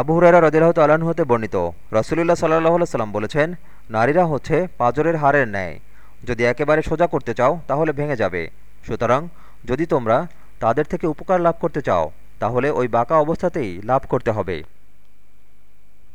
আবু হুরাইরা রদিল্লাহ তাল্লাহ্ন হতে বর্ণিত। রসুলুল্লাহ সাল্লাহ সাল্লাম বলেছেন, নারীরা হচ্ছে পাজরের হারের ন্যায়। যদি একেবারে সোজা করতে চাও, তাহলে ভেঙে যাবে। সুতরাং যদি তোমরা তাদের থেকে উপকার লাভ করতে চাও, তাহলে ওই বাঁকা অবস্থাতেই লাভ করতে হবে।